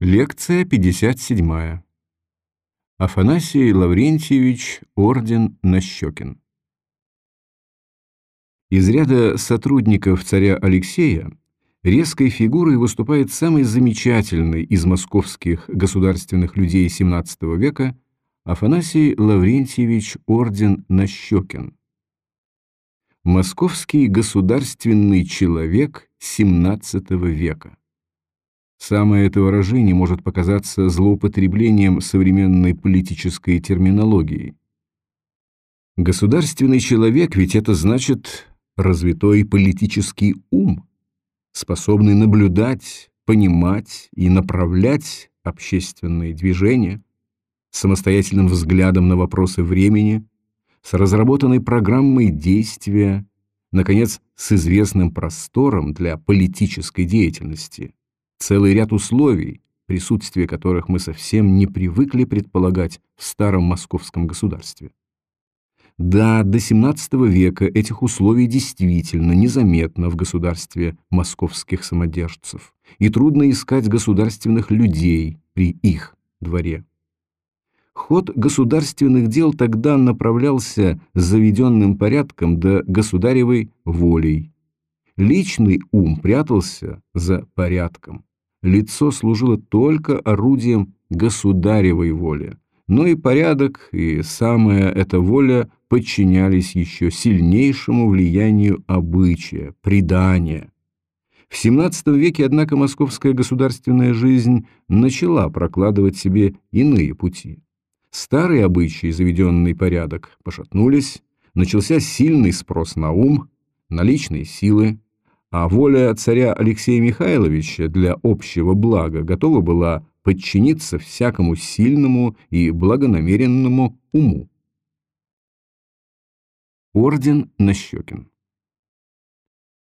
Лекция 57. Афанасий Лаврентьевич Орден Нащекин. Из ряда сотрудников царя Алексея резкой фигурой выступает самый замечательный из московских государственных людей XVII века Афанасий Лаврентьевич Орден Нащекин. Московский государственный человек XVII века. Самое это выражение может показаться злоупотреблением современной политической терминологии. Государственный человек ведь это значит развитой политический ум, способный наблюдать, понимать и направлять общественные движения, самостоятельным взглядом на вопросы времени, с разработанной программой действия, наконец, с известным простором для политической деятельности – целый ряд условий, присутствие которых мы совсем не привыкли предполагать в старом московском государстве. Да, до XVII века этих условий действительно незаметно в государстве московских самодержцев, и трудно искать государственных людей при их дворе. Ход государственных дел тогда направлялся заведенным порядком да государевой волей. Личный ум прятался за порядком лицо служило только орудием государевой воли, но и порядок, и самая эта воля подчинялись еще сильнейшему влиянию обычая, предания. В XVII веке, однако, московская государственная жизнь начала прокладывать себе иные пути. Старые обычаи, заведенный порядок, пошатнулись, начался сильный спрос на ум, на личные силы, а воля царя Алексея Михайловича для общего блага готова была подчиниться всякому сильному и благонамеренному уму. Орден Нащекин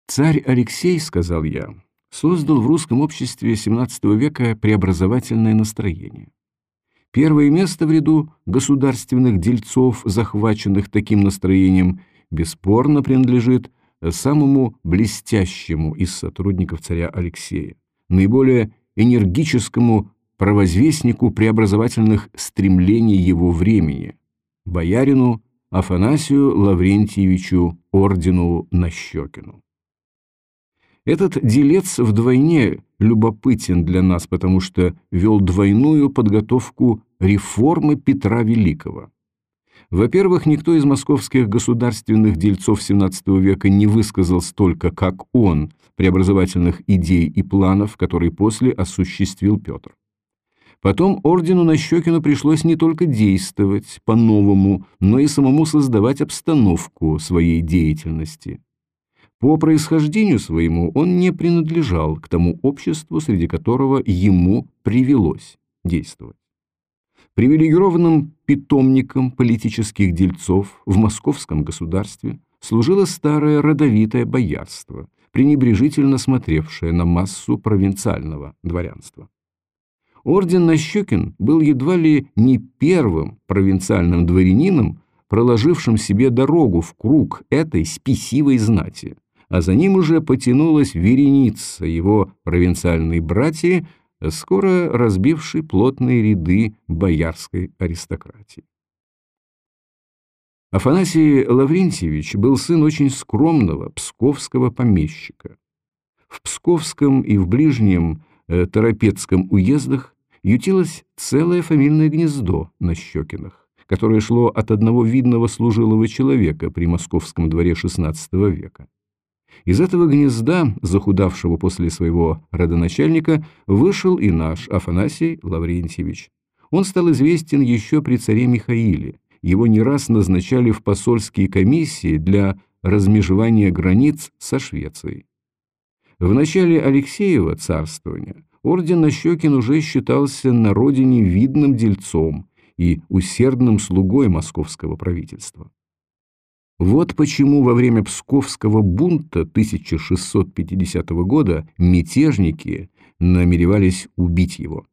Царь Алексей, сказал я, создал в русском обществе XVII века преобразовательное настроение. Первое место в ряду государственных дельцов, захваченных таким настроением, бесспорно принадлежит самому блестящему из сотрудников царя Алексея, наиболее энергическому провозвестнику преобразовательных стремлений его времени, боярину Афанасию Лаврентьевичу ордену Нащекину. Этот делец вдвойне любопытен для нас, потому что вел двойную подготовку реформы Петра Великого. Во-первых, никто из московских государственных дельцов XVII века не высказал столько, как он, преобразовательных идей и планов, которые после осуществил Петр. Потом ордену Нащекину пришлось не только действовать по-новому, но и самому создавать обстановку своей деятельности. По происхождению своему он не принадлежал к тому обществу, среди которого ему привелось действовать. Привилегированным питомником политических дельцов в московском государстве служило старое родовитое боярство, пренебрежительно смотревшее на массу провинциального дворянства. Орден Нащекин был едва ли не первым провинциальным дворянином, проложившим себе дорогу в круг этой спесивой знати, а за ним уже потянулась вереница его провинциальной братьи, скоро разбивший плотные ряды боярской аристократии. Афанасий Лаврентьевич был сын очень скромного псковского помещика. В Псковском и в ближнем э, Торопецком уездах ютилось целое фамильное гнездо на Щекинах, которое шло от одного видного служилого человека при московском дворе XVI века. Из этого гнезда, захудавшего после своего родоначальника, вышел и наш Афанасий Лаврентьевич. Он стал известен еще при царе Михаиле. Его не раз назначали в посольские комиссии для размежевания границ со Швецией. В начале Алексеева царствования орден Нащекин уже считался на родине видным дельцом и усердным слугой московского правительства. Вот почему во время Псковского бунта 1650 года мятежники намеревались убить его.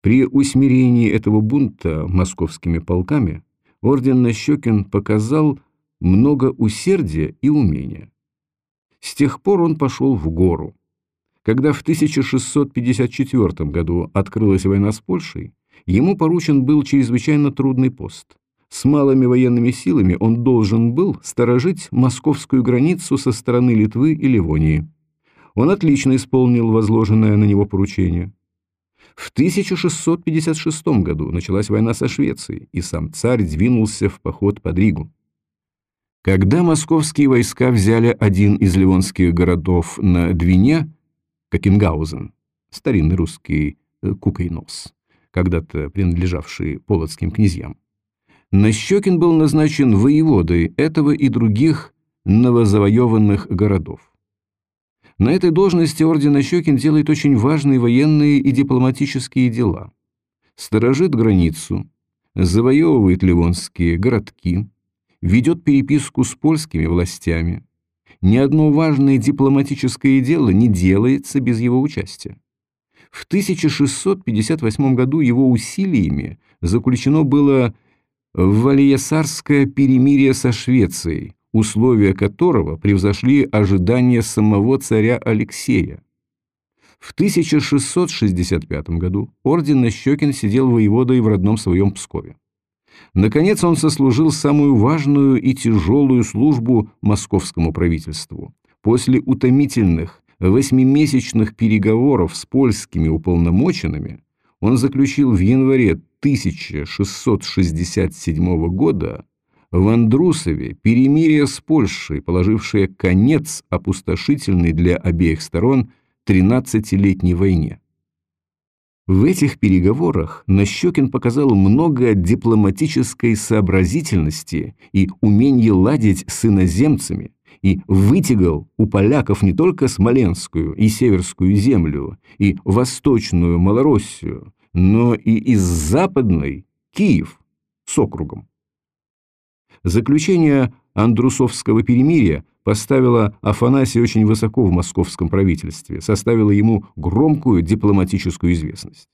При усмирении этого бунта московскими полками орден Нащекин показал много усердия и умения. С тех пор он пошел в гору. Когда в 1654 году открылась война с Польшей, ему поручен был чрезвычайно трудный пост. С малыми военными силами он должен был сторожить московскую границу со стороны Литвы и Ливонии. Он отлично исполнил возложенное на него поручение. В 1656 году началась война со Швецией, и сам царь двинулся в поход под Ригу. Когда московские войска взяли один из ливонских городов на Двине, Кокенгаузен, старинный русский э, Кукайнос, когда-то принадлежавший полоцким князьям, Нащекин был назначен воеводой этого и других новозавоеванных городов. На этой должности орден Нащекин делает очень важные военные и дипломатические дела. Сторожит границу, завоевывает ливонские городки, ведет переписку с польскими властями. Ни одно важное дипломатическое дело не делается без его участия. В 1658 году его усилиями заключено было Вальесарское перемирие со Швецией, условия которого превзошли ожидания самого царя Алексея. В 1665 году орден Нащекин сидел воеводой в родном своем Пскове. Наконец он сослужил самую важную и тяжелую службу московскому правительству. После утомительных восьмимесячных переговоров с польскими уполномоченными он заключил в январе 1667 года в Андрусове перемирие с Польшей, положившее конец опустошительной для обеих сторон 13-летней войне. В этих переговорах Нащекин показал много дипломатической сообразительности и умения ладить с иноземцами, и вытягал у поляков не только Смоленскую и Северскую землю, и Восточную Малороссию, но и из Западной Киев с округом. Заключение Андрусовского перемирия поставило Афанасия очень высоко в московском правительстве, составило ему громкую дипломатическую известность.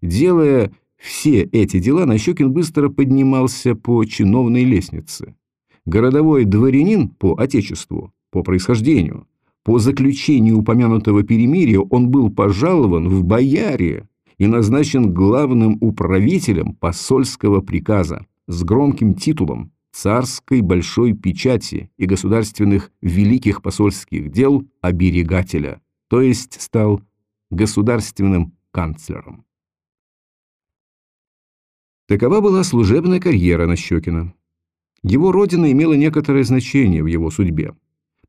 Делая все эти дела, Нащекин быстро поднимался по чиновной лестнице. Городовой дворянин по отечеству, по происхождению, по заключению упомянутого перемирия он был пожалован в бояре и назначен главным управителем посольского приказа с громким титулом царской большой печати и государственных великих посольских дел оберегателя, то есть стал государственным канцлером. Такова была служебная карьера Нащекина. Его родина имела некоторое значение в его судьбе.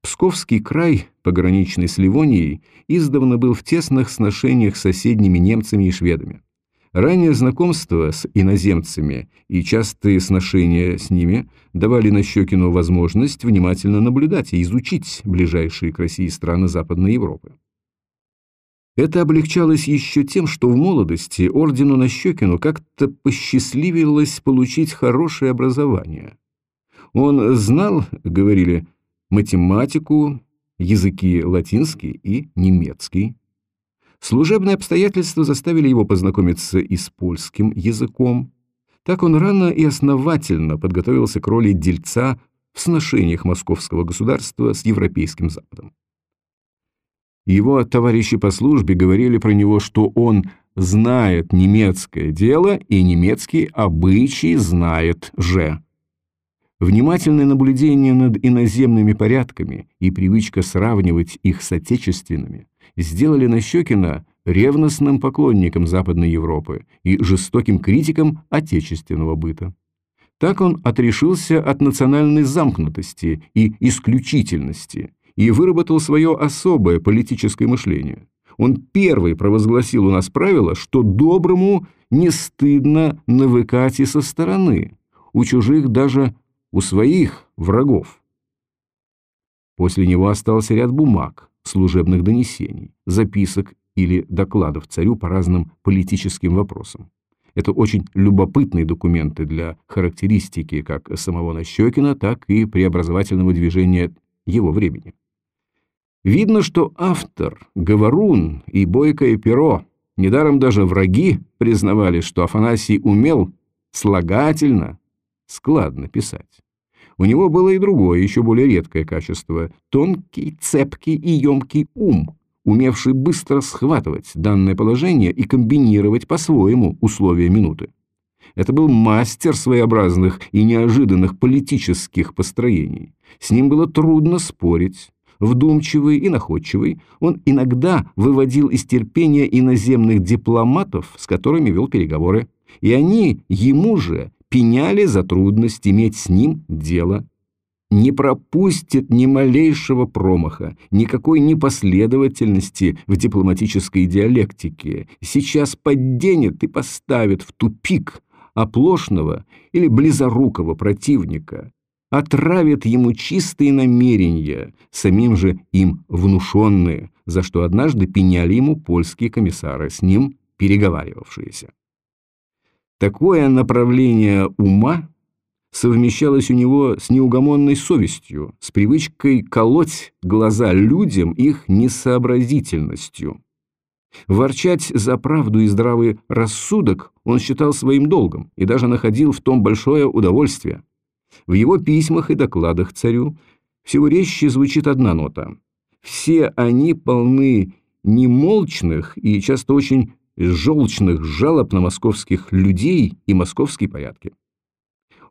Псковский край, пограничный с Ливонией, издавна был в тесных сношениях с соседними немцами и шведами. Раннее знакомство с иноземцами и частые сношения с ними давали Нащекину возможность внимательно наблюдать и изучить ближайшие к России страны Западной Европы. Это облегчалось еще тем, что в молодости ордену Нащекину как-то посчастливилось получить хорошее образование. Он знал, говорили, математику, языки латинский и немецкий, Служебные обстоятельства заставили его познакомиться и с польским языком. Так он рано и основательно подготовился к роли дельца в сношениях московского государства с Европейским Западом. Его товарищи по службе говорили про него, что он знает немецкое дело и немецкие обычаи знает же. Внимательное наблюдение над иноземными порядками и привычка сравнивать их с отечественными сделали Нащекина ревностным поклонником Западной Европы и жестоким критиком отечественного быта. Так он отрешился от национальной замкнутости и исключительности и выработал свое особое политическое мышление. Он первый провозгласил у нас правило, что доброму не стыдно навыкать и со стороны, у чужих даже у своих врагов. После него остался ряд бумаг, служебных донесений, записок или докладов царю по разным политическим вопросам. Это очень любопытные документы для характеристики как самого Нащекина, так и преобразовательного движения его времени. Видно, что автор, говорун и бойкое перо, недаром даже враги признавали, что Афанасий умел слагательно, складно писать. У него было и другое, еще более редкое качество – тонкий, цепкий и емкий ум, умевший быстро схватывать данное положение и комбинировать по-своему условия минуты. Это был мастер своеобразных и неожиданных политических построений. С ним было трудно спорить. Вдумчивый и находчивый, он иногда выводил из терпения иноземных дипломатов, с которыми вел переговоры, и они ему же пеняли за трудность иметь с ним дело не пропустит ни малейшего промаха, никакой непоследовательности в дипломатической диалектике. Сейчас подденет и поставит в тупик оплошного или близорукого противника, отравит ему чистые намерения, самим же им внушенные, за что однажды пеняли ему польские комиссары, с ним переговаривавшиеся. Такое направление ума совмещалось у него с неугомонной совестью, с привычкой колоть глаза людям их несообразительностью. Ворчать за правду и здравый рассудок он считал своим долгом и даже находил в том большое удовольствие. В его письмах и докладах царю всего резче звучит одна нота. Все они полны немолчных и часто очень желчных жалоб на московских людей и московские порядки.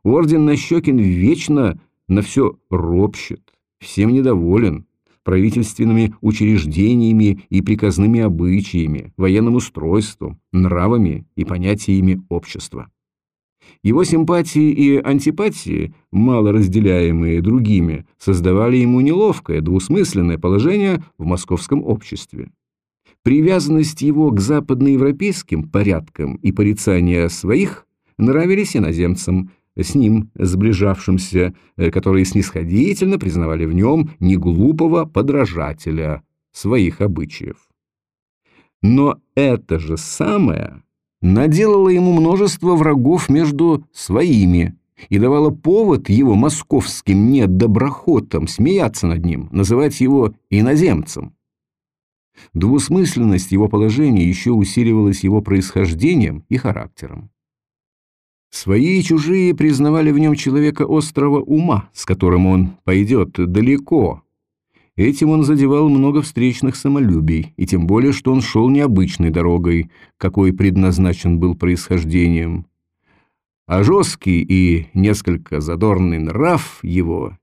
Орден Нащекин вечно на все ропщет, всем недоволен, правительственными учреждениями и приказными обычаями, военным устройством, нравами и понятиями общества. Его симпатии и антипатии, мало разделяемые другими, создавали ему неловкое, двусмысленное положение в московском обществе. Привязанность его к западноевропейским порядкам и порицание своих нравились иноземцам – с ним сближавшимся, э, которые снисходительно признавали в нем неглупого подражателя своих обычаев. Но это же самое наделало ему множество врагов между своими и давало повод его московским недоброхотам смеяться над ним, называть его иноземцем. Двусмысленность его положения еще усиливалась его происхождением и характером. Свои и чужие признавали в нем человека острого ума, с которым он пойдет далеко. Этим он задевал много встречных самолюбий, и тем более, что он шел необычной дорогой, какой предназначен был происхождением. А жесткий и несколько задорный нрав его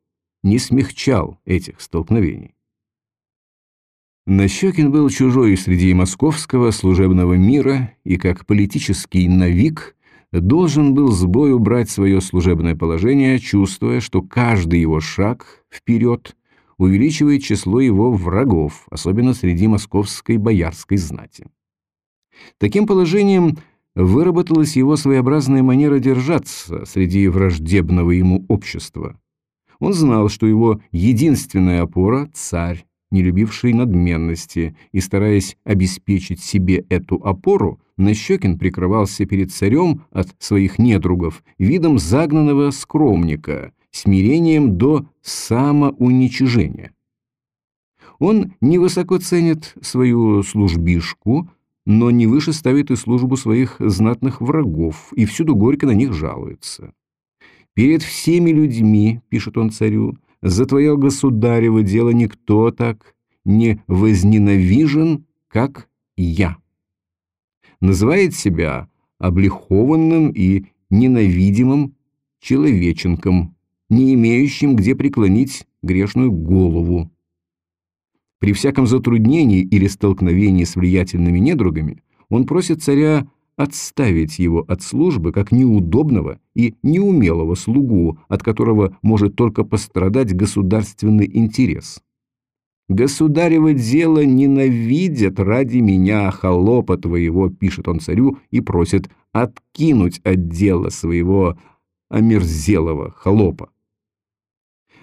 не смягчал этих столкновений. Нащекин был чужой среди московского служебного мира и как политический навик должен был с бою брать свое служебное положение, чувствуя, что каждый его шаг вперед увеличивает число его врагов, особенно среди московской боярской знати. Таким положением выработалась его своеобразная манера держаться среди враждебного ему общества. Он знал, что его единственная опора – царь, не любивший надменности, и, стараясь обеспечить себе эту опору, Нащекин прикрывался перед царем от своих недругов видом загнанного скромника, смирением до самоуничижения. Он невысоко ценит свою службишку, но не выше ставит и службу своих знатных врагов, и всюду горько на них жалуется. «Перед всеми людьми, — пишет он царю, — за твое государево дело никто так не возненавижен, как я» называет себя облихованным и ненавидимым человеченком, не имеющим где преклонить грешную голову. При всяком затруднении или столкновении с влиятельными недругами он просит царя отставить его от службы как неудобного и неумелого слугу, от которого может только пострадать государственный интерес. «Государево дело ненавидят ради меня, холопа твоего», — пишет он царю и просит откинуть от дела своего омерзелого холопа.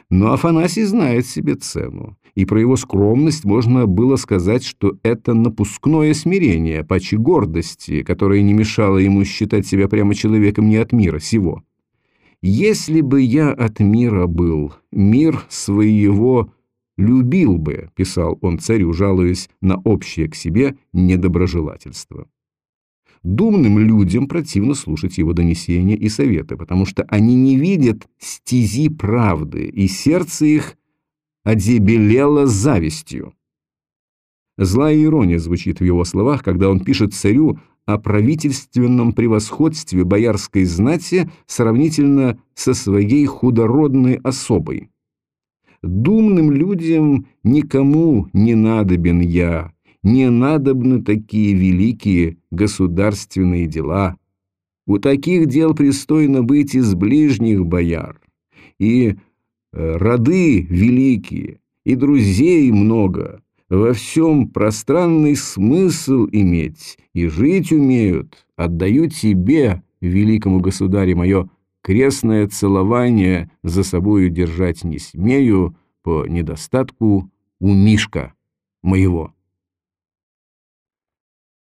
Но Афанасий знает себе цену, и про его скромность можно было сказать, что это напускное смирение, паче гордости, которое не мешало ему считать себя прямо человеком не от мира сего. «Если бы я от мира был, мир своего любил бы, писал он царю, жалуясь на общее к себе недоброжелательство. Думным людям противно слушать его донесения и советы, потому что они не видят стези правды, и сердце их одебелело завистью. Злая ирония звучит в его словах, когда он пишет царю о правительственном превосходстве боярской знати сравнительно со своей худородной особой. «Думным людям никому не надобен я, не надобны такие великие государственные дела. У таких дел пристойно быть из ближних бояр, и роды великие, и друзей много» во всем пространный смысл иметь, и жить умеют, отдаю тебе, великому государю мое, крестное целование за собою держать не смею по недостатку у Мишка моего.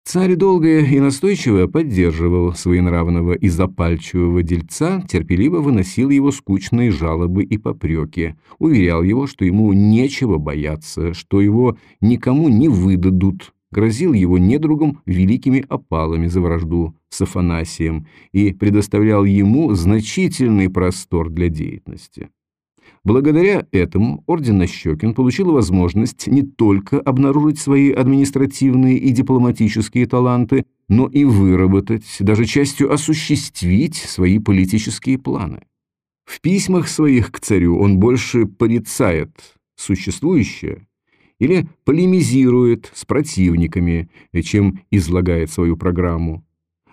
Царь долго и настойчиво поддерживал своенравного и запальчивого дельца, терпеливо выносил его скучные жалобы и попреки, уверял его, что ему нечего бояться, что его никому не выдадут, грозил его недругом великими опалами за вражду с Афанасием и предоставлял ему значительный простор для деятельности. Благодаря этому орден Нащекин получил возможность не только обнаружить свои административные и дипломатические таланты, но и выработать, даже частью осуществить свои политические планы. В письмах своих к царю он больше порицает существующее или полемизирует с противниками, чем излагает свою программу.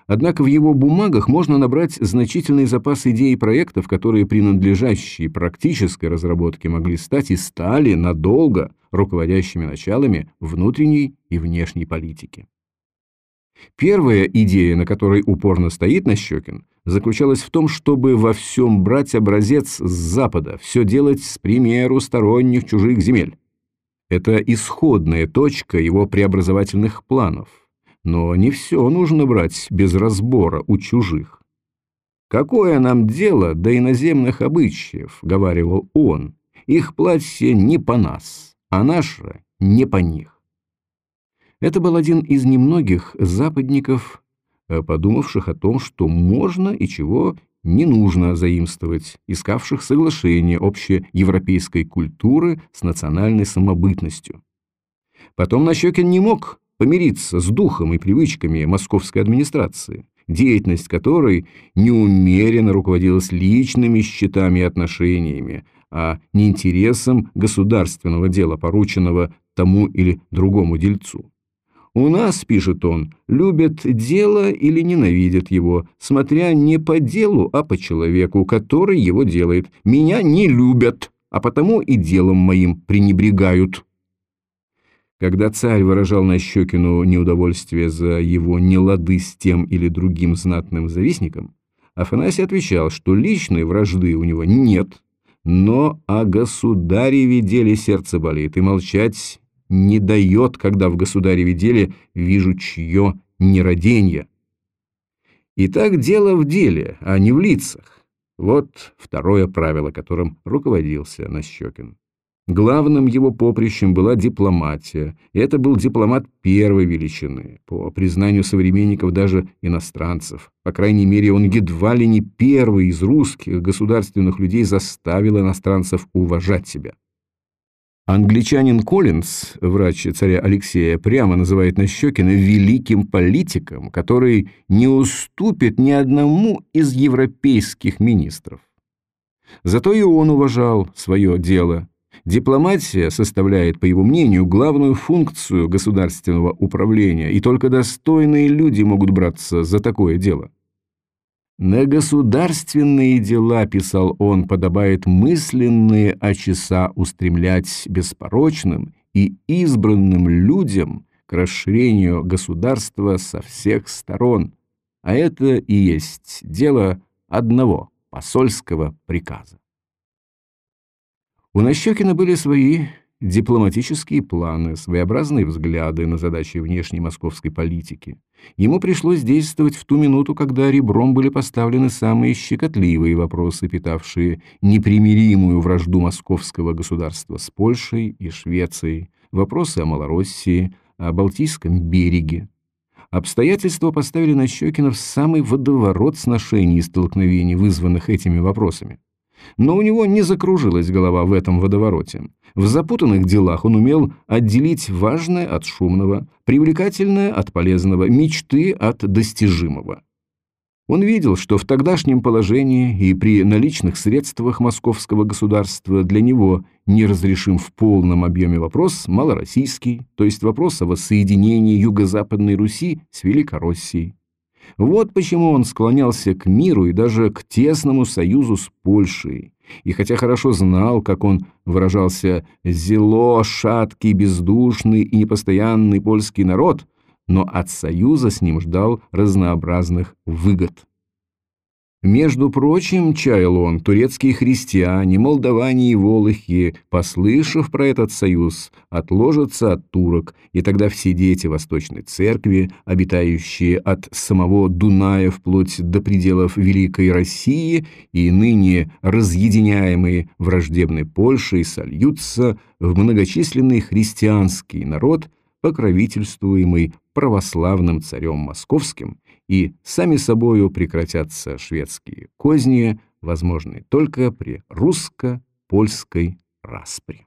Однако в его бумагах можно набрать значительный запас идей и проектов, которые при надлежащей практической разработке могли стать и стали надолго руководящими началами внутренней и внешней политики. Первая идея, на которой упорно стоит Нащекин, заключалась в том, чтобы во всем брать образец с Запада, все делать с примеру сторонних чужих земель. Это исходная точка его преобразовательных планов – но не все нужно брать без разбора у чужих. «Какое нам дело до иноземных обычаев?» — говаривал он. «Их платье не по нас, а наше не по них». Это был один из немногих западников, э, подумавших о том, что можно и чего не нужно заимствовать, искавших соглашение общеевропейской культуры с национальной самобытностью. Потом Нащекин не мог помириться с духом и привычками московской администрации, деятельность которой неумеренно руководилась личными счетами и отношениями, а не интересом государственного дела, порученного тому или другому дельцу. «У нас, — пишет он, — любят дело или ненавидят его, смотря не по делу, а по человеку, который его делает. Меня не любят, а потому и делом моим пренебрегают». Когда царь выражал Нащекину неудовольствие за его нелады с тем или другим знатным завистником, Афанасий отвечал, что личной вражды у него нет, но о государеве деле сердце болит, и молчать не дает, когда в государеве деле вижу чье нераденье. Итак, дело в деле, а не в лицах. Вот второе правило, которым руководился Нащекин. Главным его поприщем была дипломатия, это был дипломат первой величины, по признанию современников даже иностранцев. По крайней мере, он едва ли не первый из русских государственных людей заставил иностранцев уважать себя. Англичанин Коллинз, врач царя Алексея, прямо называет Нащекина великим политиком, который не уступит ни одному из европейских министров. Зато и он уважал свое дело – Дипломатия составляет, по его мнению, главную функцию государственного управления, и только достойные люди могут браться за такое дело. «На государственные дела, — писал он, — подобает мысленные очеса устремлять беспорочным и избранным людям к расширению государства со всех сторон, а это и есть дело одного посольского приказа. У Нащекина были свои дипломатические планы, своеобразные взгляды на задачи внешней московской политики. Ему пришлось действовать в ту минуту, когда ребром были поставлены самые щекотливые вопросы, питавшие непримиримую вражду московского государства с Польшей и Швецией, вопросы о Малороссии, о Балтийском береге. Обстоятельства поставили Нащекина в самый водоворот сношений и столкновений, вызванных этими вопросами. Но у него не закружилась голова в этом водовороте. В запутанных делах он умел отделить важное от шумного, привлекательное от полезного, мечты от достижимого. Он видел, что в тогдашнем положении и при наличных средствах московского государства для него неразрешим в полном объеме вопрос малороссийский, то есть вопрос о воссоединении Юго-Западной Руси с Великороссией. Вот почему он склонялся к миру и даже к тесному союзу с Польшей. И хотя хорошо знал, как он выражался «зело, шаткий, бездушный и непостоянный польский народ», но от союза с ним ждал разнообразных выгод. Между прочим, чаял он, турецкие христиане, молдаване и волохи, послышав про этот союз, отложатся от турок, и тогда все дети Восточной Церкви, обитающие от самого Дуная вплоть до пределов Великой России и ныне разъединяемые враждебной Польшей, сольются в многочисленный христианский народ, покровительствуемый православным царем московским, и сами собою прекратятся шведские козни, возможные только при русско-польской распре.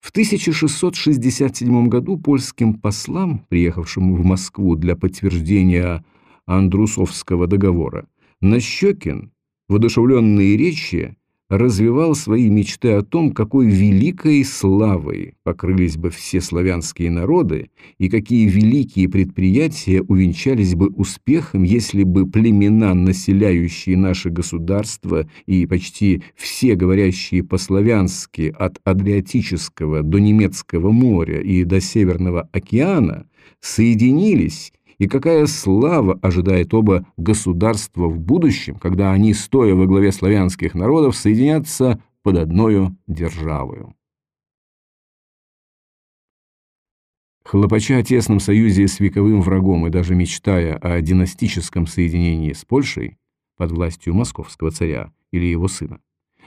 В 1667 году польским послам, приехавшим в Москву для подтверждения Андрусовского договора, Нащекин, воодушевленные речи развивал свои мечты о том, какой великой славой покрылись бы все славянские народы и какие великие предприятия увенчались бы успехом, если бы племена, населяющие наше государство и почти все говорящие по-славянски от Адриатического до Немецкого моря и до Северного океана, соединились и какая слава ожидает оба государства в будущем, когда они, стоя во главе славянских народов, соединятся под одною державою. Хлопача о тесном союзе с вековым врагом и даже мечтая о династическом соединении с Польшей под властью московского царя или его сына,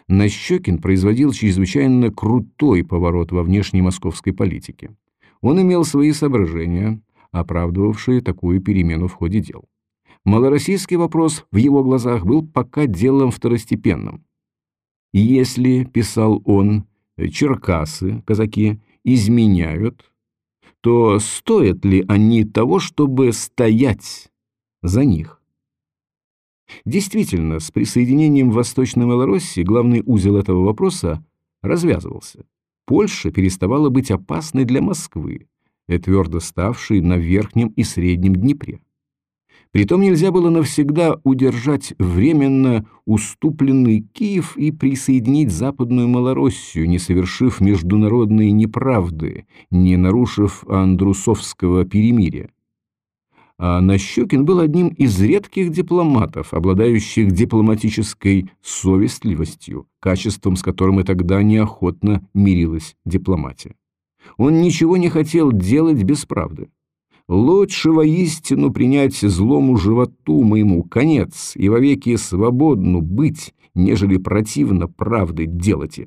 Нащекин производил чрезвычайно крутой поворот во внешней московской политике. Он имел свои соображения – оправдывавшие такую перемену в ходе дел. Малороссийский вопрос в его глазах был пока делом второстепенным. Если, писал он, черкасы, казаки, изменяют, то стоят ли они того, чтобы стоять за них? Действительно, с присоединением Восточной Малороссии главный узел этого вопроса развязывался. Польша переставала быть опасной для Москвы, твердо ставший на Верхнем и Среднем Днепре. Притом нельзя было навсегда удержать временно уступленный Киев и присоединить Западную Малороссию, не совершив международные неправды, не нарушив Андрусовского перемирия. А Нащекин был одним из редких дипломатов, обладающих дипломатической совестливостью, качеством, с которым и тогда неохотно мирилась дипломатия. Он ничего не хотел делать без правды. Лучше воистину принять злому животу моему конец и вовеки свободну быть, нежели противно правды делать.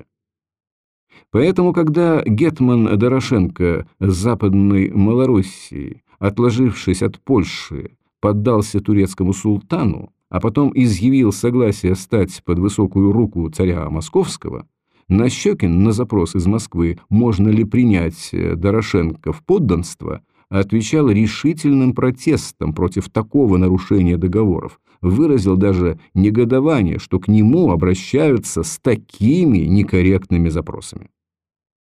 Поэтому, когда Гетман Дорошенко Западной Малороссии, отложившись от Польши, поддался турецкому султану, а потом изъявил согласие стать под высокую руку царя Московского, Нащекин на запрос из Москвы, можно ли принять э, Дорошенко в подданство, отвечал решительным протестом против такого нарушения договоров, выразил даже негодование, что к нему обращаются с такими некорректными запросами.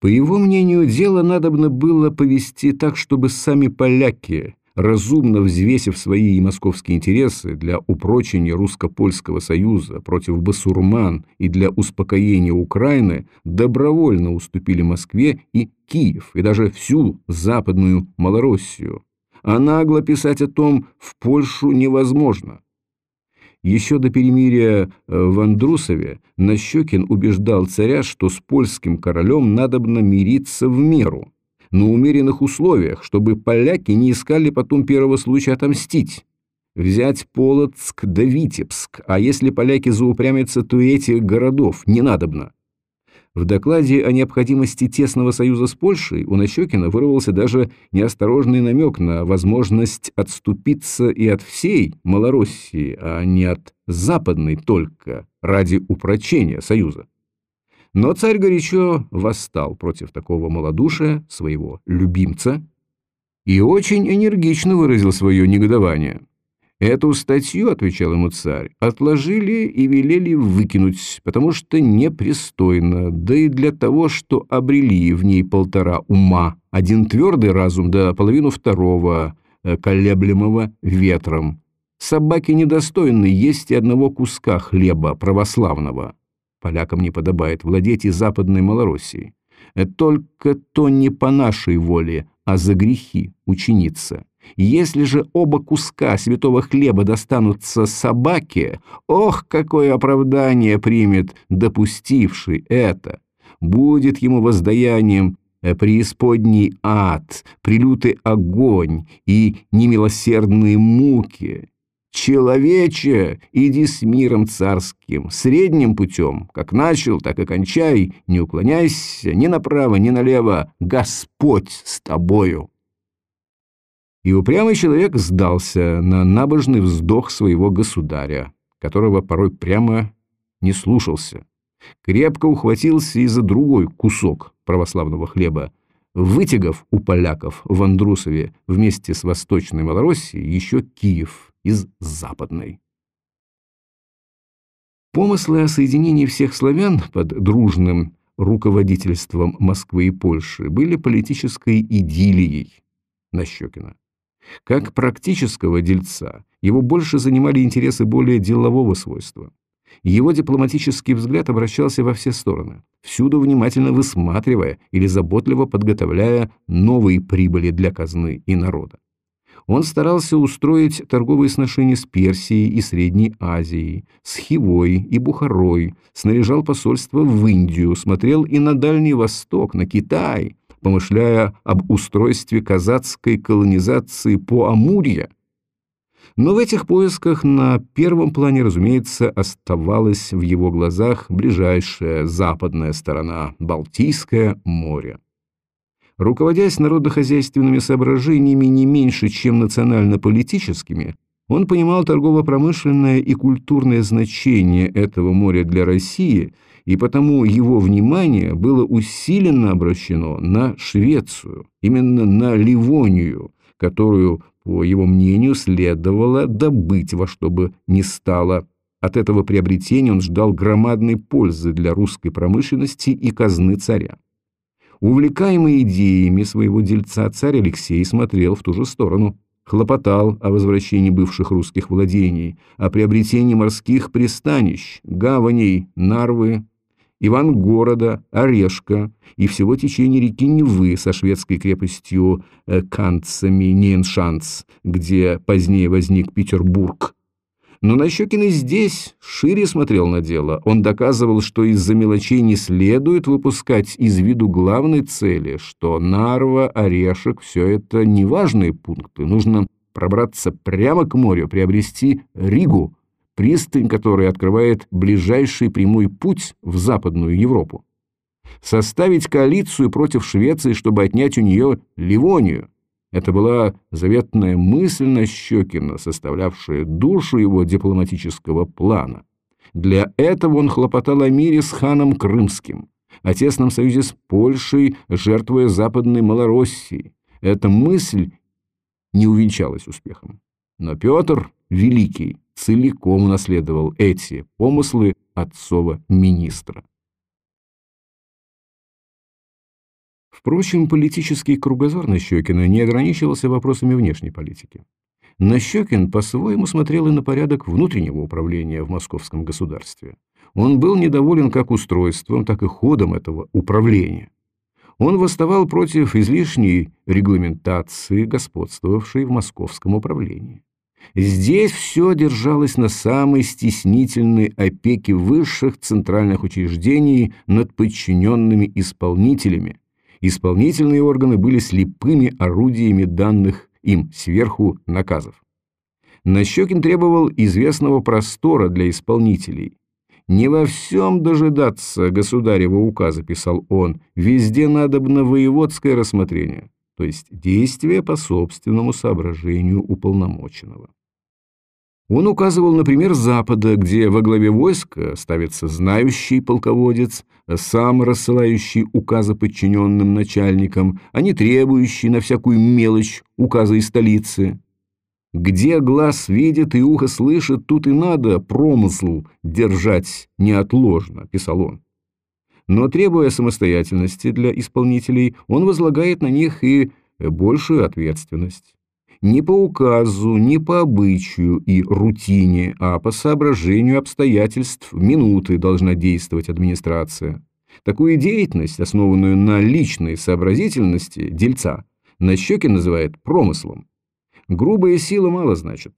По его мнению, дело надобно было повести так, чтобы сами поляки разумно взвесив свои и московские интересы для упрочения русско-польского союза против басурман и для успокоения Украины, добровольно уступили Москве и Киев, и даже всю западную Малороссию. А нагло писать о том в Польшу невозможно. Еще до перемирия э, в Андрусове Нащекин убеждал царя, что с польским королем надобно мириться в меру – на умеренных условиях, чтобы поляки не искали потом первого случая отомстить. Взять Полоцк да Витебск, а если поляки заупрямятся, то этих городов не надобно. В докладе о необходимости тесного союза с Польшей у Нащекина вырвался даже неосторожный намек на возможность отступиться и от всей Малороссии, а не от западной только, ради упрочения союза. Но царь горячо восстал против такого малодушия своего любимца и очень энергично выразил свое негодование – Эту статью, отвечал ему царь, отложили и велели выкинуть, потому что непристойно, да и для того, что обрели в ней полтора ума, один твердый разум да половину второго, э, колеблемого ветром. Собаки недостойны есть и одного куска хлеба православного. Полякам не подобает владеть и западной Малороссией. Э, только то не по нашей воле, а за грехи ученица. Если же оба куска святого хлеба достанутся собаке, ох, какое оправдание примет допустивший это! Будет ему воздаянием э, преисподний ад, прилютый огонь и немилосердные муки. Человече, иди с миром царским, средним путем, как начал, так и кончай, не уклоняйся ни направо, ни налево, Господь с тобою и упрямый человек сдался на набожный вздох своего государя, которого порой прямо не слушался. Крепко ухватился и за другой кусок православного хлеба, вытягав у поляков в Андрусове вместе с Восточной Малороссией еще Киев из Западной. Помыслы о соединении всех славян под дружным руководительством Москвы и Польши были политической идиллией Нащекина. Как практического дельца, его больше занимали интересы более делового свойства. Его дипломатический взгляд обращался во все стороны, всюду внимательно высматривая или заботливо подготовляя новые прибыли для казны и народа. Он старался устроить торговые сношения с Персией и Средней Азией, с Хивой и Бухарой, снаряжал посольство в Индию, смотрел и на Дальний Восток, на Китай, помышляя об устройстве казацкой колонизации по Амурье. Но в этих поисках на первом плане, разумеется, оставалась в его глазах ближайшая западная сторона – Балтийское море. Руководясь народохозяйственными соображениями не меньше, чем национально-политическими, он понимал торгово-промышленное и культурное значение этого моря для России – и потому его внимание было усиленно обращено на Швецию, именно на Ливонию, которую, по его мнению, следовало добыть во что бы ни стало. От этого приобретения он ждал громадной пользы для русской промышленности и казны царя. Увлекаемый идеями своего дельца царь Алексей смотрел в ту же сторону, хлопотал о возвращении бывших русских владений, о приобретении морских пристанищ, гаваней, Нарвы, Ивангорода, Орешка и всего течения реки Невы со шведской крепостью э, Канцами Нейншанс, где позднее возник Петербург. Но Нащекин и здесь шире смотрел на дело. Он доказывал, что из-за мелочей не следует выпускать из виду главной цели, что Нарва, Орешек – все это неважные пункты. Нужно пробраться прямо к морю, приобрести Ригу – пристань которой открывает ближайший прямой путь в Западную Европу. Составить коалицию против Швеции, чтобы отнять у нее Ливонию. Это была заветная мысль Нащекина, составлявшая душу его дипломатического плана. Для этого он хлопотал о мире с ханом Крымским, о тесном союзе с Польшей, жертвуя Западной Малороссии. Эта мысль не увенчалась успехом. Но Петр Великий целиком унаследовал эти помыслы отцова министра. Впрочем, политический кругозор Нащекина не ограничивался вопросами внешней политики. Нащекин по-своему смотрел и на порядок внутреннего управления в московском государстве. Он был недоволен как устройством, так и ходом этого управления. Он восставал против излишней регламентации, господствовавшей в московском управлении. Здесь все держалось на самой стеснительной опеке высших центральных учреждений над подчиненными исполнителями. Исполнительные органы были слепыми орудиями данных им сверху наказов. Нащекин требовал известного простора для исполнителей. «Не во всем дожидаться государева указа», – писал он, – «везде надобно воеводское рассмотрение, то есть действие по собственному соображению уполномоченного». Он указывал, например, Запада, где во главе войска ставится знающий полководец, сам рассылающий указы подчиненным начальникам, а не требующий на всякую мелочь указа из столицы. Где глаз видит и ухо слышит, тут и надо промысл держать неотложно, писал он. Но требуя самостоятельности для исполнителей, он возлагает на них и большую ответственность. Не по указу, не по обычаю и рутине, а по соображению обстоятельств минуты должна действовать администрация. Такую деятельность, основанную на личной сообразительности дельца, Нащекин называет промыслом. Грубая сила мало значит.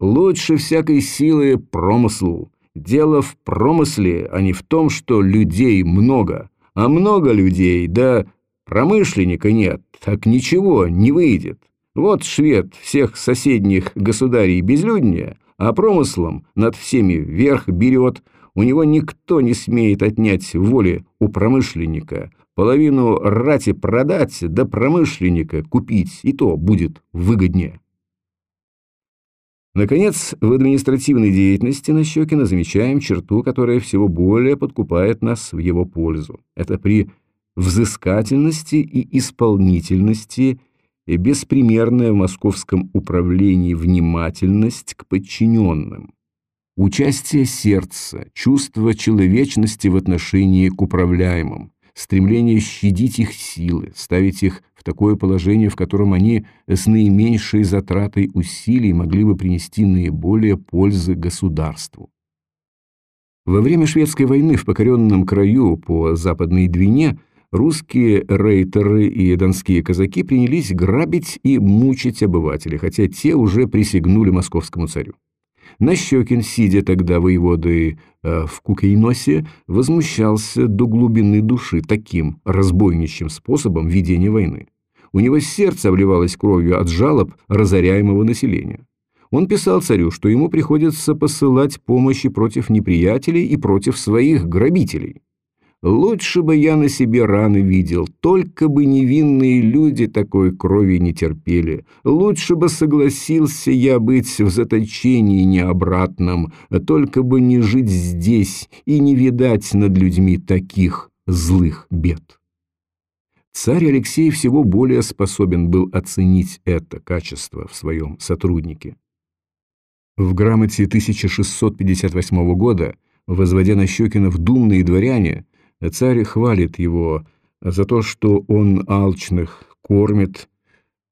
Лучше всякой силы промыслу. Дело в промысле, а не в том, что людей много. А много людей, да промышленника нет, так ничего не выйдет. Вот швед всех соседних государей безлюднее, а промыслом над всеми верх берет, у него никто не смеет отнять воли у промышленника, половину рати продать, да промышленника купить, и то будет выгоднее. Наконец, в административной деятельности Нащекина замечаем черту, которая всего более подкупает нас в его пользу. Это при взыскательности и исполнительности – и беспримерная в московском управлении внимательность к подчиненным, участие сердца, чувство человечности в отношении к управляемым, стремление щадить их силы, ставить их в такое положение, в котором они с наименьшей затратой усилий могли бы принести наиболее пользы государству. Во время шведской войны в покоренном краю по Западной Двине – русские рейтеры и донские казаки принялись грабить и мучить обывателей, хотя те уже присягнули московскому царю. Нащекин, сидя тогда воеводой э, в Кукейносе, возмущался до глубины души таким разбойничьим способом ведения войны. У него сердце обливалось кровью от жалоб разоряемого населения. Он писал царю, что ему приходится посылать помощи против неприятелей и против своих грабителей. Лучше бы я на себе раны видел, только бы невинные люди такой крови не терпели. Лучше бы согласился я быть в заточении необратном, только бы не жить здесь и не видать над людьми таких злых бед. Царь Алексей всего более способен был оценить это качество в своем сотруднике. В грамоте 1658 года, возводя на Щекина в думные дворяне, Царь хвалит его за то, что он алчных кормит,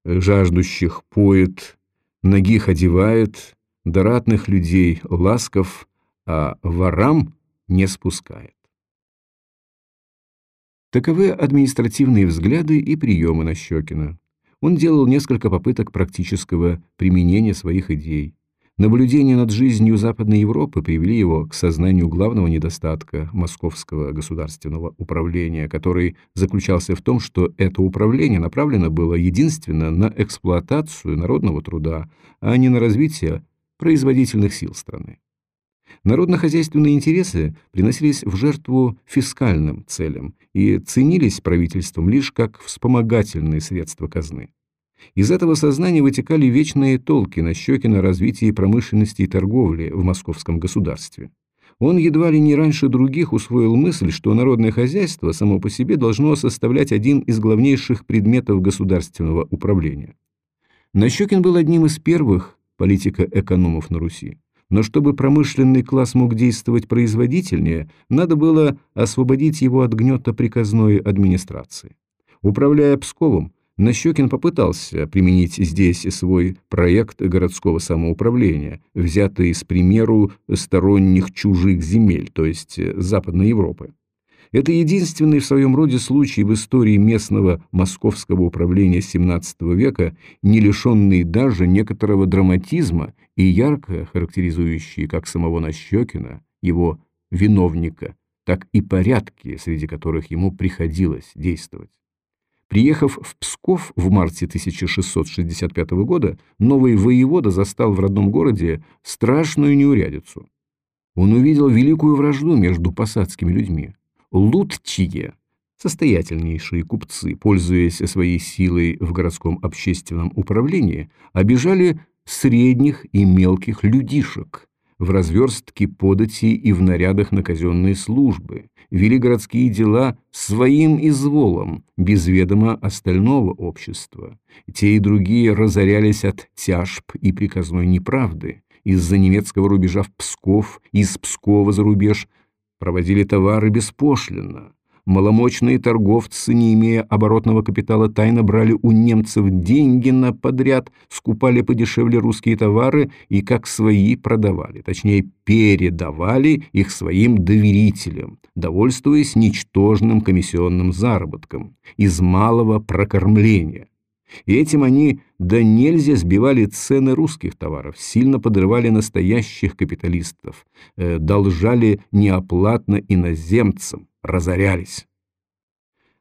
жаждущих поет, ногих одевает, доратных людей ласков, а ворам не спускает. Таковы административные взгляды и приемы Нащекина. Он делал несколько попыток практического применения своих идей. Наблюдения над жизнью Западной Европы привели его к сознанию главного недостатка московского государственного управления, который заключался в том, что это управление направлено было единственно на эксплуатацию народного труда, а не на развитие производительных сил страны. Народно-хозяйственные интересы приносились в жертву фискальным целям и ценились правительством лишь как вспомогательные средства казны. Из этого сознания вытекали вечные толки на Щекина развитии промышленности и торговли в московском государстве. Он едва ли не раньше других усвоил мысль, что народное хозяйство само по себе должно составлять один из главнейших предметов государственного управления. Нащекин был одним из первых политика-экономов на Руси. Но чтобы промышленный класс мог действовать производительнее, надо было освободить его от гнета приказной администрации. Управляя Псковом, Нащекин попытался применить здесь свой проект городского самоуправления, взятый с примеру сторонних чужих земель, то есть Западной Европы. Это единственный в своем роде случай в истории местного московского управления XVII века, не лишенный даже некоторого драматизма и ярко характеризующий как самого Нащекина, его виновника, так и порядки, среди которых ему приходилось действовать. Приехав в Псков в марте 1665 года, новый воевода застал в родном городе страшную неурядицу. он увидел великую вражду между посадскими людьми. Лутчие, состоятельнейшие купцы, пользуясь своей силой в городском общественном управлении, обижали средних и мелких людишек в разверстке податей и в нарядах на казенные службы, вели городские дела своим изволом, без ведома остального общества. Те и другие разорялись от тяжб и приказной неправды, из-за немецкого рубежа в Псков, из Пскова за рубеж, проводили товары беспошлино, Маломощные торговцы, не имея оборотного капитала, тайно брали у немцев деньги на подряд, скупали подешевле русские товары и как свои продавали, точнее передавали их своим доверителям, довольствуясь ничтожным комиссионным заработком из малого прокормления. И этим они да нельзя сбивали цены русских товаров, сильно подрывали настоящих капиталистов, э, должали неоплатно иноземцам, разорялись.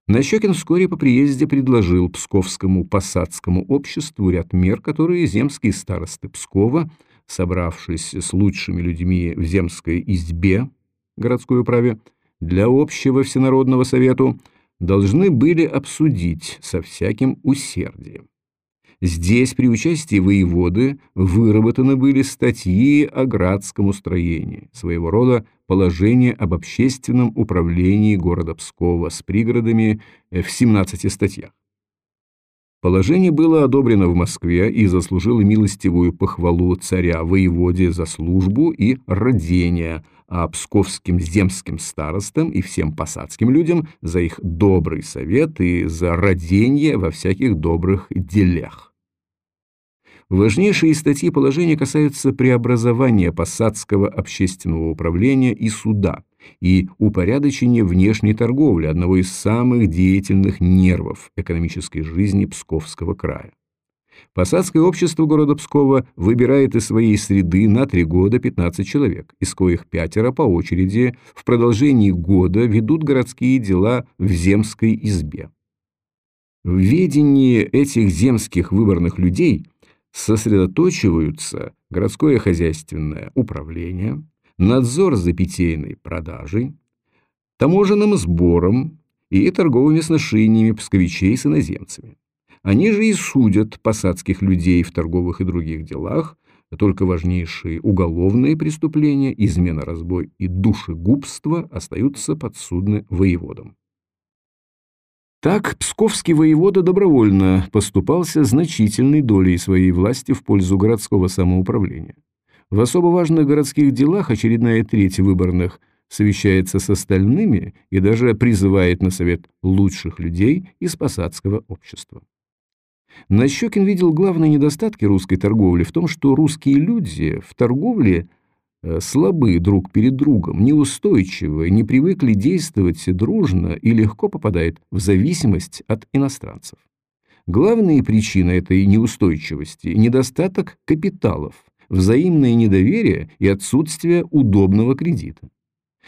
Нащекин вскоре по приезде предложил Псковскому посадскому обществу ряд мер, которые земские старосты Пскова, собравшись с лучшими людьми в земской избе, городской управе, для общего всенародного совету, должны были обсудить со всяким усердием. Здесь при участии воеводы выработаны были статьи о градском устроении, своего рода положение об общественном управлении города Пскова с пригородами в 17 статьях. Положение было одобрено в Москве и заслужило милостивую похвалу царя-воеводе за службу и родение, а псковским земским старостам и всем посадским людям за их добрый совет и за родение во всяких добрых делях. Важнейшие статьи положения касаются преобразования посадского общественного управления и суда и упорядочения внешней торговли, одного из самых деятельных нервов экономической жизни Псковского края. Посадское общество города Пскова выбирает из своей среды на три года 15 человек, из коих пятеро по очереди в продолжении года ведут городские дела в земской избе. В ведении этих земских выборных людей – сосредоточиваются городское хозяйственное управление, надзор за питейной продажей, таможенным сбором и торговыми сношениями псковичей с иноземцами. Они же и судят посадских людей в торговых и других делах, только важнейшие уголовные преступления, измена, разбой и душегубство остаются подсудны воеводам. Так псковский воевода добровольно поступался значительной долей своей власти в пользу городского самоуправления. В особо важных городских делах очередная треть выборных совещается с остальными и даже призывает на совет лучших людей из посадского общества. Нащекин видел главные недостатки русской торговли в том, что русские люди в торговле – слабы друг перед другом, неустойчивы, не привыкли действовать дружно и легко попадают в зависимость от иностранцев. Главные причины этой неустойчивости – недостаток капиталов, взаимное недоверие и отсутствие удобного кредита.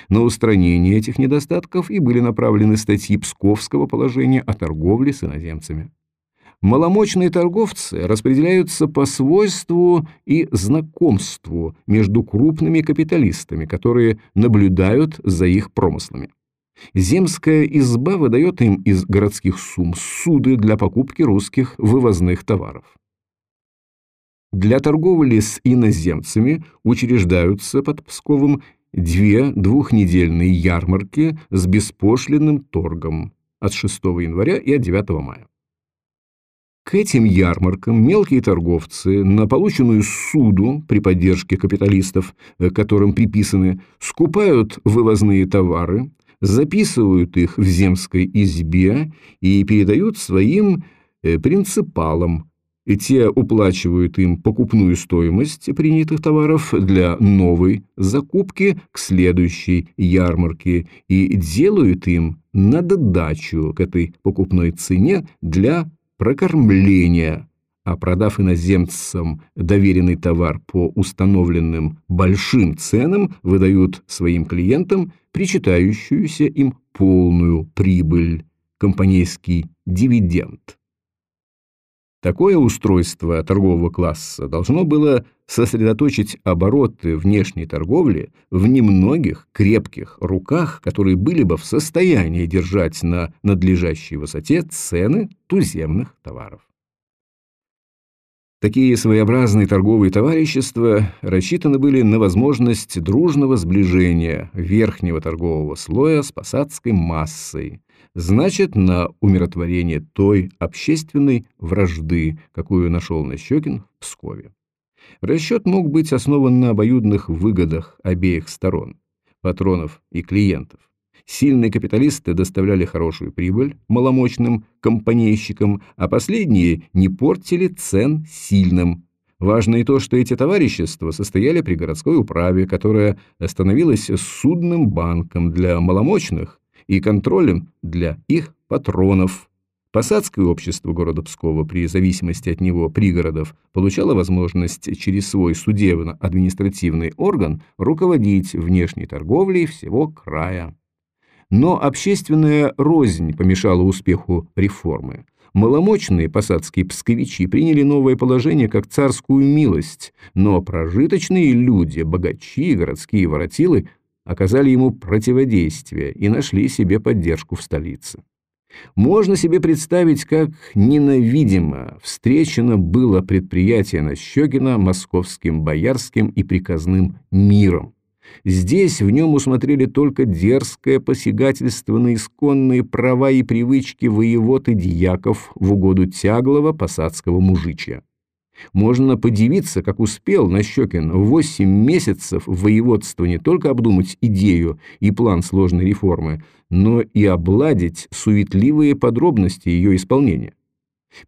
На устранение этих недостатков и были направлены статьи Псковского положения о торговле с иноземцами. Маломощные торговцы распределяются по свойству и знакомству между крупными капиталистами, которые наблюдают за их промыслами. Земская изба выдает им из городских сумм суды для покупки русских вывозных товаров. Для торговли с иноземцами учреждаются под Псковом две двухнедельные ярмарки с беспошлинным торгом от 6 января и от 9 мая. К этим ярмаркам мелкие торговцы на полученную суду при поддержке капиталистов, э, которым приписаны, скупают вывозные товары, записывают их в земской избе и передают своим э, принципалам. И те уплачивают им покупную стоимость принятых товаров для новой закупки к следующей ярмарке и делают им надодачу к этой покупной цене для прокормления, а продав иноземцам доверенный товар по установленным большим ценам, выдают своим клиентам причитающуюся им полную прибыль, компанейский дивиденд. Такое устройство торгового класса должно было сосредоточить обороты внешней торговли в немногих крепких руках, которые были бы в состоянии держать на надлежащей высоте цены туземных товаров. Такие своеобразные торговые товарищества рассчитаны были на возможность дружного сближения верхнего торгового слоя с посадской массой, значит, на умиротворение той общественной вражды, какую нашел Нащекин в Пскове. Расчет мог быть основан на обоюдных выгодах обеих сторон, патронов и клиентов. Сильные капиталисты доставляли хорошую прибыль маломощным компанейщикам, а последние не портили цен сильным. Важно и то, что эти товарищества состояли при городской управе, которая становилась судным банком для маломощных и контролем для их патронов. Посадское общество города Пскова при зависимости от него пригородов получало возможность через свой судебно-административный орган руководить внешней торговлей всего края. Но общественная рознь помешала успеху реформы. Маломощные посадские псковичи приняли новое положение как царскую милость, но прожиточные люди, богачи, городские воротилы оказали ему противодействие и нашли себе поддержку в столице. Можно себе представить, как ненавидимо встречено было предприятие Нащекина московским боярским и приказным миром. Здесь в нем усмотрели только дерзкое посягательство на исконные права и привычки воевод и дьяков в угоду тяглого посадского мужичья. Можно подивиться, как успел Нащекин в восемь месяцев воеводства не только обдумать идею и план сложной реформы, но и обладить суетливые подробности ее исполнения.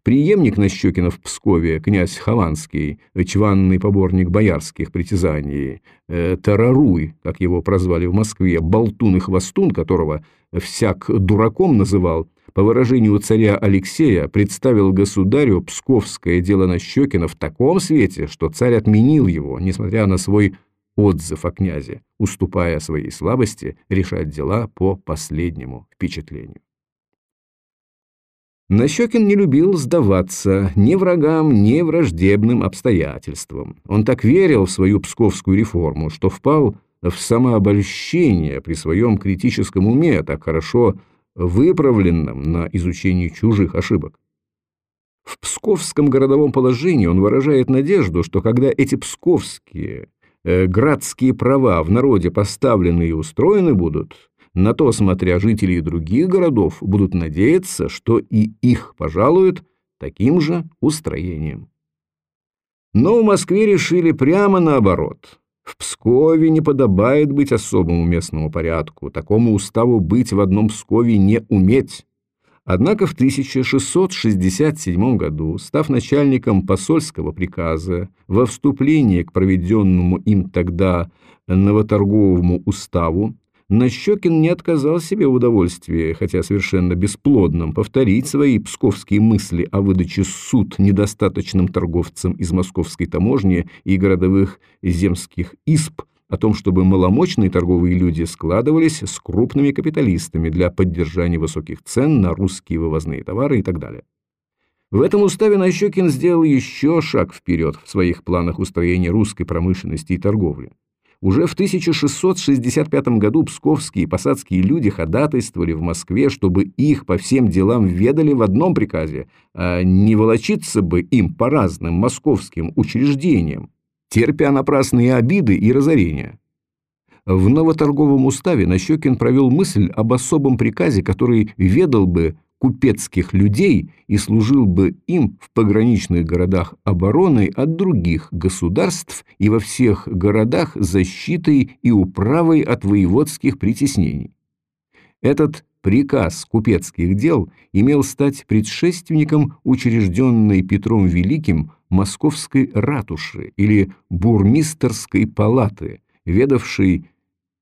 Преемник Нащекина в Пскове, князь Хованский, чванный поборник боярских притязаний, э, Тараруй, как его прозвали в Москве, болтун и хвостун, которого всяк дураком называл, по выражению царя Алексея, представил государю псковское дело Нащекина в таком свете, что царь отменил его, несмотря на свой отзыв о князе, уступая своей слабости решать дела по последнему впечатлению. Нащекин не любил сдаваться ни врагам, ни враждебным обстоятельствам. Он так верил в свою псковскую реформу, что впал в самообольщение при своем критическом уме, так хорошо выправленном на изучении чужих ошибок. В псковском городовом положении он выражает надежду, что когда эти псковские, э, градские права в народе поставлены и устроены будут, на то, смотря жители других городов, будут надеяться, что и их пожалуют таким же устроением. Но в Москве решили прямо наоборот. В Пскове не подобает быть особому местному порядку, такому уставу быть в одном Пскове не уметь. Однако в 1667 году, став начальником посольского приказа, во вступлении к проведенному им тогда новоторговому уставу, Нащекин не отказал себе в удовольствии, хотя совершенно бесплодном, повторить свои псковские мысли о выдаче суд недостаточным торговцам из московской таможни и городовых земских исп, о том, чтобы маломощные торговые люди складывались с крупными капиталистами для поддержания высоких цен на русские вывозные товары и так далее. В этом уставе Нащекин сделал еще шаг вперед в своих планах устроения русской промышленности и торговли. Уже в 1665 году псковские и посадские люди ходатайствовали в Москве, чтобы их по всем делам ведали в одном приказе, а не волочиться бы им по разным московским учреждениям, терпя напрасные обиды и разорения. В новоторговом уставе Нащекин провел мысль об особом приказе, который ведал бы купецких людей и служил бы им в пограничных городах обороной от других государств и во всех городах защитой и управой от воеводских притеснений. Этот приказ купецких дел имел стать предшественником учрежденной Петром Великим Московской ратуши или бурмистерской палаты, ведавшей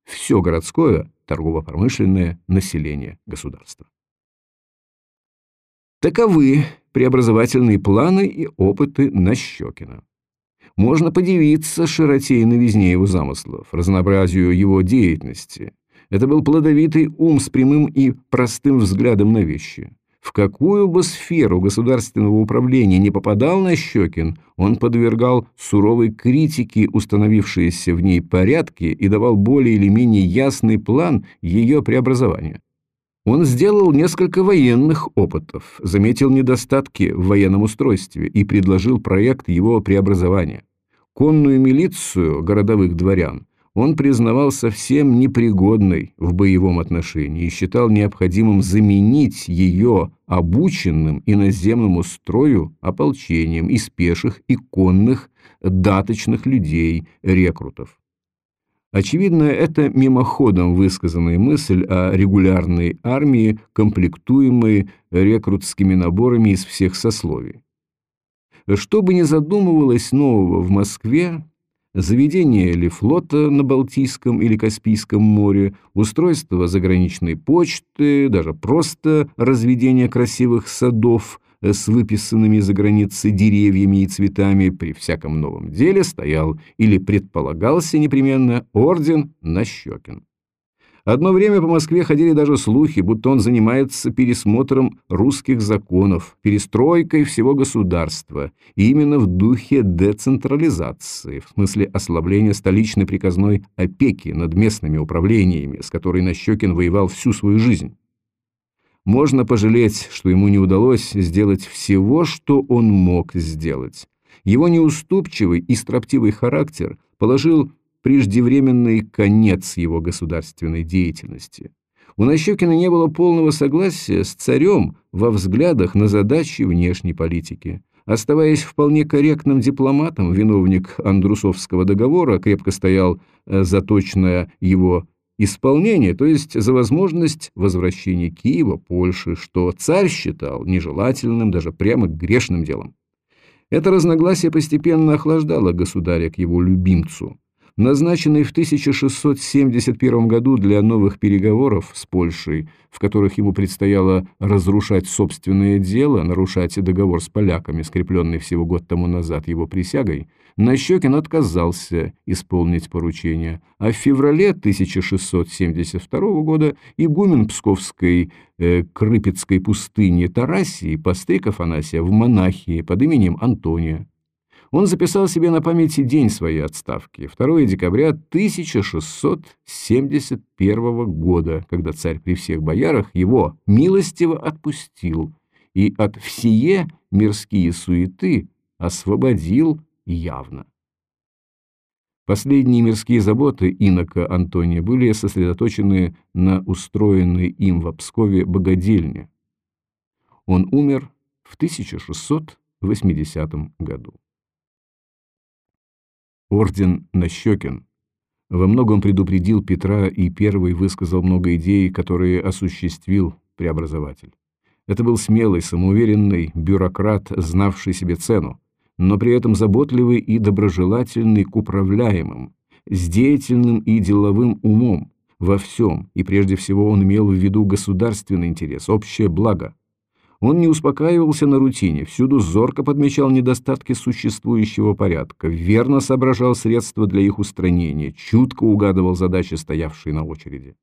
все городское торгово-промышленное население государства. Таковы преобразовательные планы и опыты Нащекина. Можно подивиться широте и новизне его замыслов, разнообразию его деятельности. Это был плодовитый ум с прямым и простым взглядом на вещи. В какую бы сферу государственного управления не попадал Нащекин, он подвергал суровой критике установившиеся в ней порядки и давал более или менее ясный план ее преобразования. Он сделал несколько военных опытов, заметил недостатки в военном устройстве и предложил проект его преобразования. Конную милицию городовых дворян он признавал совсем непригодной в боевом отношении и считал необходимым заменить ее обученным иноземному строю ополчением из пеших и конных даточных людей, рекрутов. Очевидно, это мимоходом высказанная мысль о регулярной армии, комплектуемой рекрутскими наборами из всех сословий. Что бы ни задумывалось нового в Москве, заведение ли флота на Балтийском или Каспийском море, устройство заграничной почты, даже просто разведение красивых садов – с выписанными за границей деревьями и цветами при всяком новом деле стоял или предполагался непременно орден Нащекин. Одно время по Москве ходили даже слухи, будто он занимается пересмотром русских законов, перестройкой всего государства, именно в духе децентрализации, в смысле ослабления столичной приказной опеки над местными управлениями, с которой Нащекин воевал всю свою жизнь. Можно пожалеть, что ему не удалось сделать всего, что он мог сделать. Его неуступчивый и строптивый характер положил преждевременный конец его государственной деятельности. У Нащекина не было полного согласия с царем во взглядах на задачи внешней политики. Оставаясь вполне корректным дипломатом, виновник Андрусовского договора крепко стоял э, за точное его исполнение, то есть за возможность возвращения Киева, Польши, что царь считал нежелательным, даже прямо грешным делом. Это разногласие постепенно охлаждало государя к его любимцу. Назначенный в 1671 году для новых переговоров с Польшей, в которых ему предстояло разрушать собственное дело, нарушать договор с поляками, скрепленный всего год тому назад его присягой, Нащекин отказался исполнить поручение, а в феврале 1672 года игумен Псковской э, Крыпецкой пустыни Тарасии постриг Афанасия в монахии под именем Антония. Он записал себе на памяти день своей отставки, 2 декабря 1671 года, когда царь при всех боярах его милостиво отпустил и от всее мирские суеты освободил явно. Последние мирские заботы инока Антония были сосредоточены на устроенной им в Пскове богадельне. Он умер в 1680 году. Орден Нащекин во многом предупредил Петра и первый высказал много идей, которые осуществил преобразователь. Это был смелый, самоуверенный бюрократ, знавший себе цену но при этом заботливый и доброжелательный к управляемым, с деятельным и деловым умом во всем, и прежде всего он имел в виду государственный интерес, общее благо. Он не успокаивался на рутине, всюду зорко подмечал недостатки существующего порядка, верно соображал средства для их устранения, чутко угадывал задачи, стоявшие на очереди.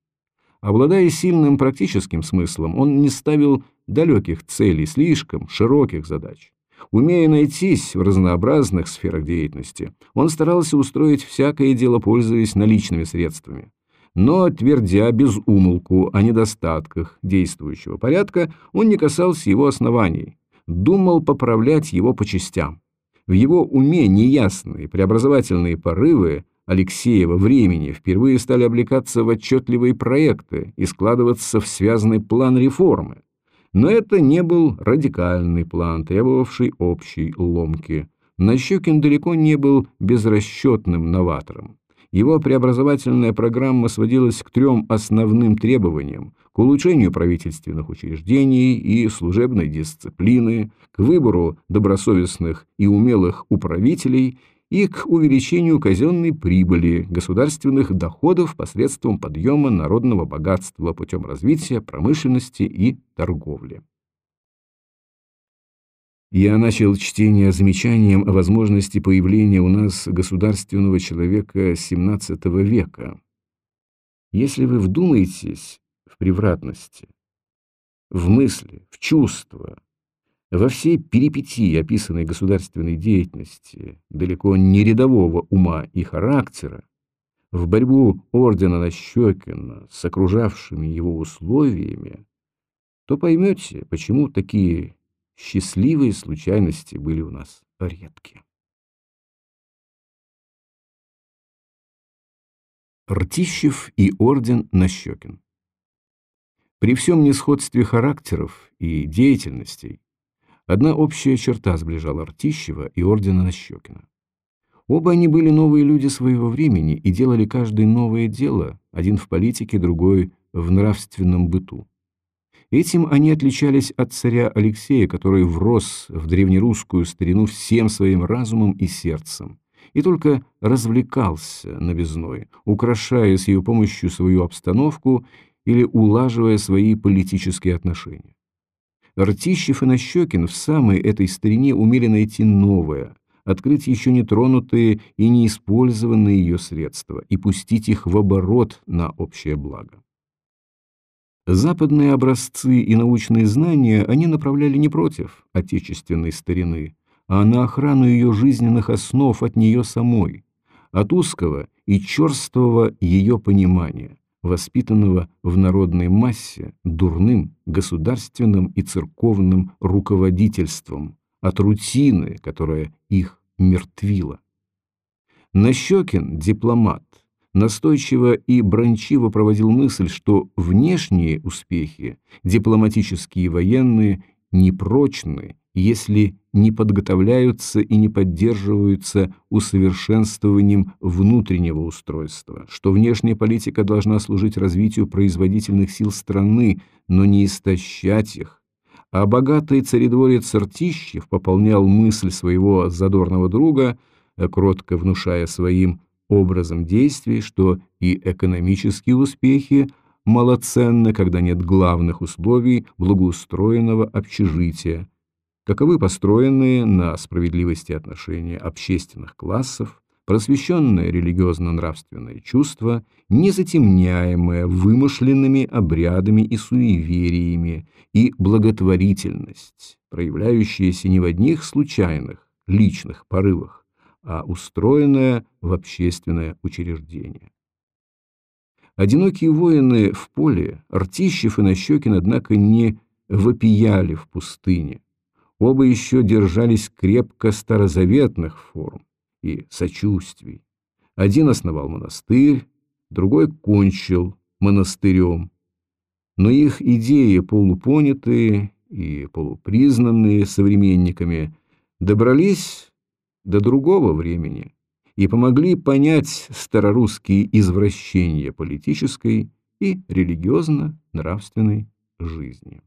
Обладая сильным практическим смыслом, он не ставил далеких целей, слишком широких задач. Умея найтись в разнообразных сферах деятельности, он старался устроить всякое дело, пользуясь наличными средствами. Но, твердя без умолку о недостатках действующего порядка, он не касался его оснований, думал поправлять его по частям. В его уме неясные преобразовательные порывы Алексеева времени впервые стали облекаться в отчетливые проекты и складываться в связанный план реформы. Но это не был радикальный план, требовавший общей ломки. Нащекин далеко не был безрасчетным новатором. Его преобразовательная программа сводилась к трем основным требованиям – к улучшению правительственных учреждений и служебной дисциплины, к выбору добросовестных и умелых управителей и к увеличению казенной прибыли государственных доходов посредством подъема народного богатства путем развития промышленности и торговли. Я начал чтение замечанием о возможности появления у нас государственного человека XVII века. Если вы вдумаетесь в превратности, в мысли, в чувства, во всей перипетии описанной государственной деятельности, далеко не рядового ума и характера, в борьбу ордена Нащекина с окружавшими его условиями, то поймете, почему такие счастливые случайности были у нас редки. Ртищев и орден Нащекин При всем несходстве характеров и деятельностей Одна общая черта сближала Ртищева и ордена Нащекина. Оба они были новые люди своего времени и делали каждый новое дело, один в политике, другой в нравственном быту. Этим они отличались от царя Алексея, который врос в древнерусскую старину всем своим разумом и сердцем, и только развлекался новизной, украшая с ее помощью свою обстановку или улаживая свои политические отношения. Ртищев и Нащекин в самой этой старине умели найти новое, открыть еще не тронутые и не использованные ее средства и пустить их в оборот на общее благо. Западные образцы и научные знания они направляли не против отечественной старины, а на охрану ее жизненных основ от нее самой, от узкого и черствого ее понимания, воспитанного в народной массе дурным государственным и церковным руководительством, от рутины, которая их мертвила. Нащекин, дипломат, настойчиво и брончиво проводил мысль, что внешние успехи, дипломатические и военные, непрочны если не подготовляются и не поддерживаются усовершенствованием внутреннего устройства, что внешняя политика должна служить развитию производительных сил страны, но не истощать их, а богатый царедворец Ртищев пополнял мысль своего задорного друга, кротко внушая своим образом действий, что и экономические успехи малоценны, когда нет главных условий благоустроенного общежития, каковы построенные на справедливости отношения общественных классов, просвещенное религиозно-нравственное чувство, не затемняемое вымышленными обрядами и суевериями, и благотворительность, проявляющаяся не в одних случайных, личных порывах, а устроенная в общественное учреждение. Одинокие воины в поле, Ртищев и Нащекин, однако, не вопияли в пустыне, Оба еще держались крепко старозаветных форм и сочувствий. Один основал монастырь, другой кончил монастырем. Но их идеи, полупонятые и полупризнанные современниками, добрались до другого времени и помогли понять старорусские извращения политической и религиозно-нравственной жизни.